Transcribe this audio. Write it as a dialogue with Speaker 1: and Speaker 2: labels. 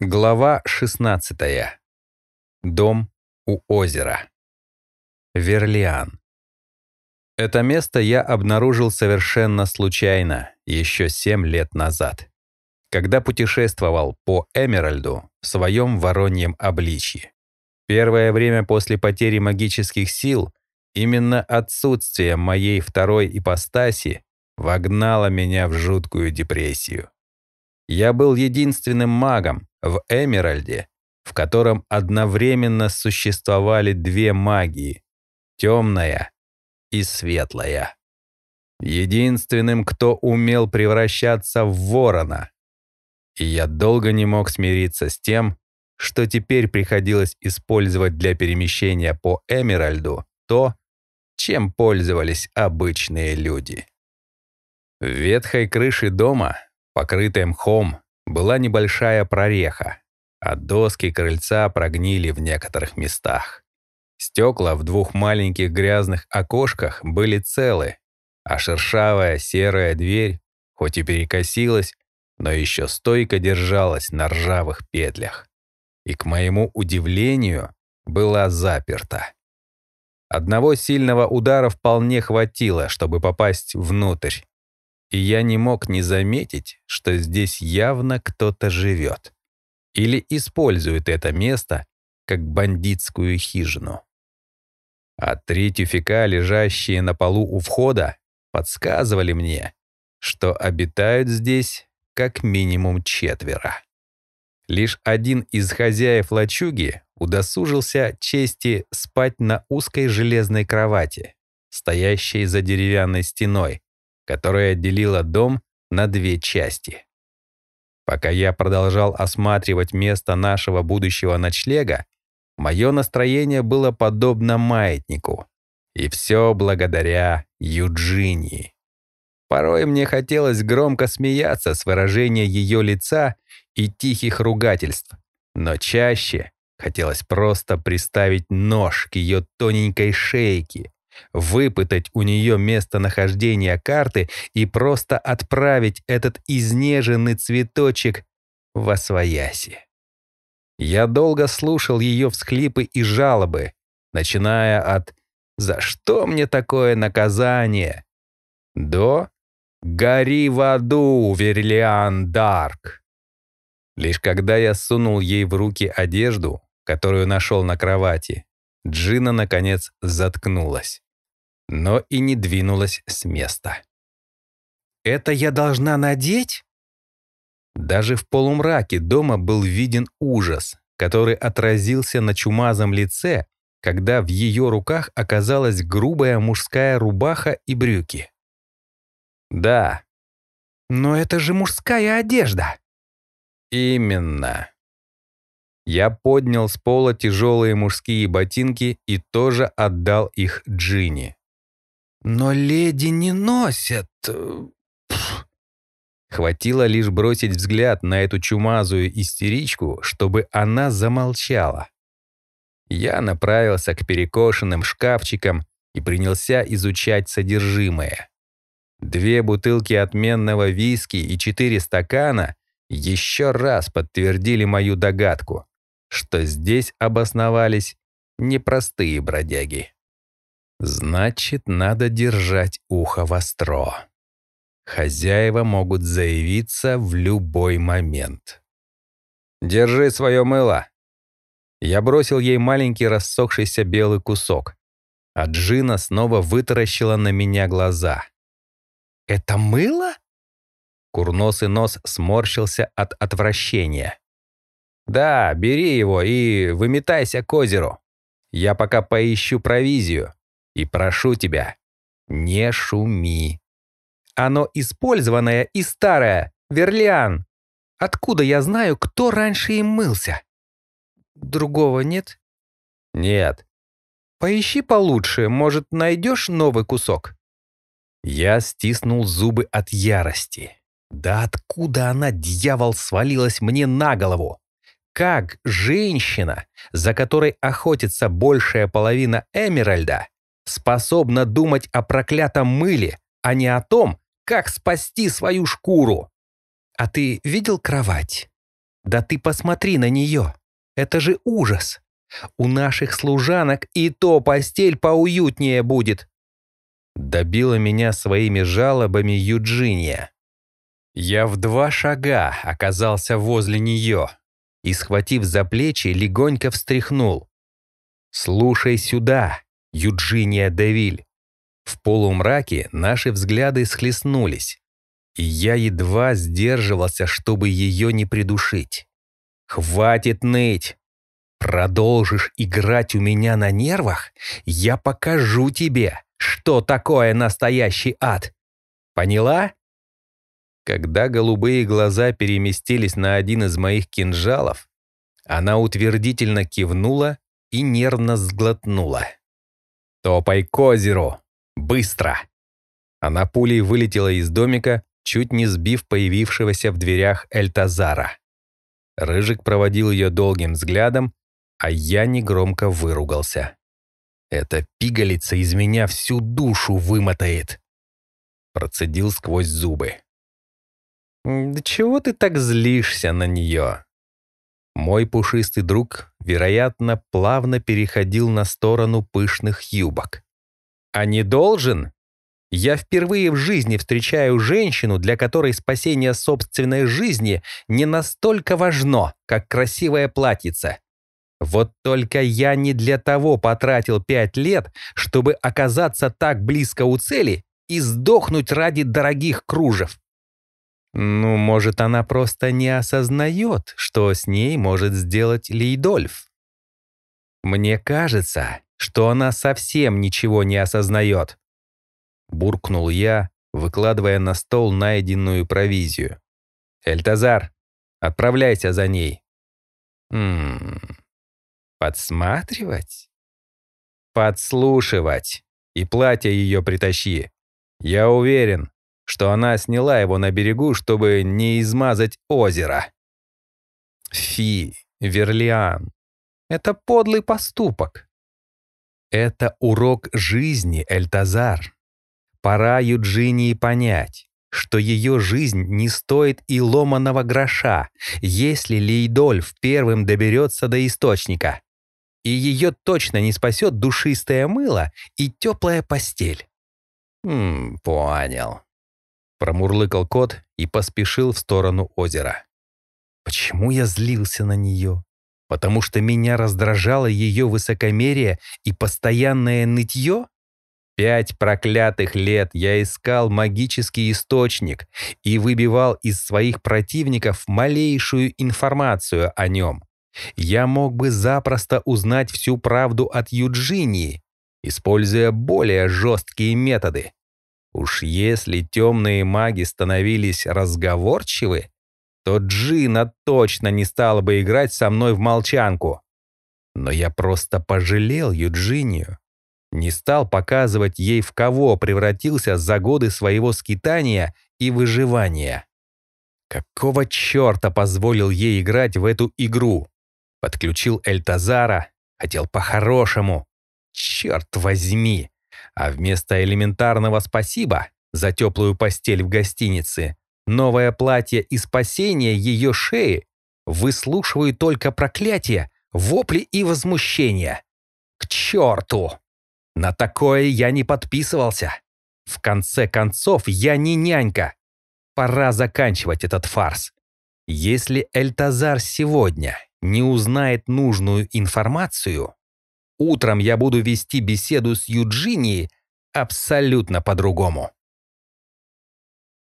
Speaker 1: Глава 16. Дом у озера. Верлиан. Это место я обнаружил совершенно случайно, еще семь лет назад, когда путешествовал по Эмеральду в своем вороньем обличье. Первое время после потери магических сил именно отсутствие моей второй ипостаси вогнало меня в жуткую депрессию. Я был единственным магом, в Эмеральде, в котором одновременно существовали две магии — темная и светлая. Единственным, кто умел превращаться в ворона. И я долго не мог смириться с тем, что теперь приходилось использовать для перемещения по Эмеральду то, чем пользовались обычные люди. В ветхой крыше дома, покрытой мхом, была небольшая прореха, а доски крыльца прогнили в некоторых местах. Стекла в двух маленьких грязных окошках были целы, а шершавая серая дверь, хоть и перекосилась, но еще стойко держалась на ржавых петлях. И, к моему удивлению, была заперта. Одного сильного удара вполне хватило, чтобы попасть внутрь и я не мог не заметить, что здесь явно кто-то живет. Или использует это место как бандитскую хижину. А три тюфика, лежащие на полу у входа, подсказывали мне, что обитают здесь как минимум четверо. Лишь один из хозяев лачуги удосужился чести спать на узкой железной кровати, стоящей за деревянной стеной, которая делила дом на две части. Пока я продолжал осматривать место нашего будущего ночлега, мое настроение было подобно маятнику. И все благодаря Юджинии. Порой мне хотелось громко смеяться с выражения ее лица и тихих ругательств, но чаще хотелось просто приставить нож к ее тоненькой шейке выпытать у нее местонахождение карты и просто отправить этот изнеженный цветочек во свояси. Я долго слушал ее всхлипы и жалобы, начиная от «За что мне такое наказание?» до «Гори в аду, Верлиан Дарк!» Лишь когда я сунул ей в руки одежду, которую нашел на кровати, Джина, наконец, заткнулась но и не двинулась с места. «Это я должна надеть?» Даже в полумраке дома был виден ужас, который отразился на чумазом лице, когда в ее руках оказалась грубая мужская рубаха и брюки. «Да». «Но это же мужская одежда!» «Именно». Я поднял с пола тяжелые мужские ботинки и тоже отдал их Джинни. Но леди не носят. Э, Хватило лишь бросить взгляд на эту чумазую истеричку, чтобы она замолчала. Я направился к перекошенным шкафчикам и принялся изучать содержимое. Две бутылки отменного виски и четыре стакана еще раз подтвердили мою догадку, что здесь обосновались непростые бродяги. Значит, надо держать ухо востро. Хозяева могут заявиться в любой момент. «Держи свое мыло!» Я бросил ей маленький рассохшийся белый кусок, а Джина снова вытаращила на меня глаза. «Это мыло?» Курносый нос сморщился от отвращения. «Да, бери его и выметайся к озеру. Я пока поищу провизию. И прошу тебя, не шуми. Оно использованное и старое, Верлиан. Откуда я знаю, кто раньше им мылся? Другого нет? Нет. Поищи получше, может, найдешь новый кусок? Я стиснул зубы от ярости. Да откуда она, дьявол, свалилась мне на голову? Как женщина, за которой охотится большая половина Эмеральда, способна думать о проклятом мыле, а не о том, как спасти свою шкуру. А ты видел кровать? Да ты посмотри на нее. Это же ужас. У наших служанок и то постель поуютнее будет. Добила меня своими жалобами Юджиния. Я в два шага оказался возле нее и, схватив за плечи, легонько встряхнул. «Слушай сюда, Юджиния Девиль». В полумраке наши взгляды схлестнулись, и я едва сдерживался, чтобы ее не придушить. «Хватит ныть! Продолжишь играть у меня на нервах, я покажу тебе, что такое настоящий ад. Поняла?» Когда голубые глаза переместились на один из моих кинжалов, она утвердительно кивнула и нервно сглотнула. «Топай к озеру! Быстро!» Она пулей вылетела из домика, чуть не сбив появившегося в дверях Эльтазара. Рыжик проводил ее долгим взглядом, а я негромко выругался. «Эта пигалица из меня всю душу вымотает!» Процедил сквозь зубы. «Да чего ты так злишься на нее?» Мой пушистый друг, вероятно, плавно переходил на сторону пышных юбок. «А не должен?» Я впервые в жизни встречаю женщину, для которой спасение собственной жизни не настолько важно, как красивая платьице. Вот только я не для того потратил пять лет, чтобы оказаться так близко у цели и сдохнуть ради дорогих кружев. Ну, может, она просто не осознает, что с ней может сделать Лейдольф. Мне кажется, что она совсем ничего не осознает. Буркнул я, выкладывая на стол найденную провизию. «Эльтазар, отправляйся за ней». «Ммм, подсматривать?» «Подслушивать. И платье ее притащи. Я уверен, что она сняла его на берегу, чтобы не измазать озеро. Фи, Верлиан, это подлый поступок. Это урок жизни, Эльтазар. Пора Юджинии понять, что ее жизнь не стоит и ломаного гроша, если Лейдольф первым доберется до источника. И ее точно не спасет душистое мыло и теплая постель. Хм, понял. Промурлыкал кот и поспешил в сторону озера. Почему я злился на нее? Потому что меня раздражало ее высокомерие и постоянное нытье? Пять проклятых лет я искал магический источник и выбивал из своих противников малейшую информацию о нем. Я мог бы запросто узнать всю правду от Юджинии, используя более жесткие методы. Уж если темные маги становились разговорчивы, то Джина точно не стала бы играть со мной в молчанку. Но я просто пожалел Юджинию. Не стал показывать ей, в кого превратился за годы своего скитания и выживания. Какого черта позволил ей играть в эту игру? Подключил Эльтазара, хотел по-хорошему. Черт возьми! А вместо элементарного спасибо за теплую постель в гостинице, новое платье и спасение ее шеи выслушиваю только проклятия, вопли и возмущения. К черту! На такое я не подписывался. В конце концов, я не нянька. Пора заканчивать этот фарс. Если Эльтазар сегодня не узнает нужную информацию, Утром я буду вести беседу с Юджинией абсолютно по-другому.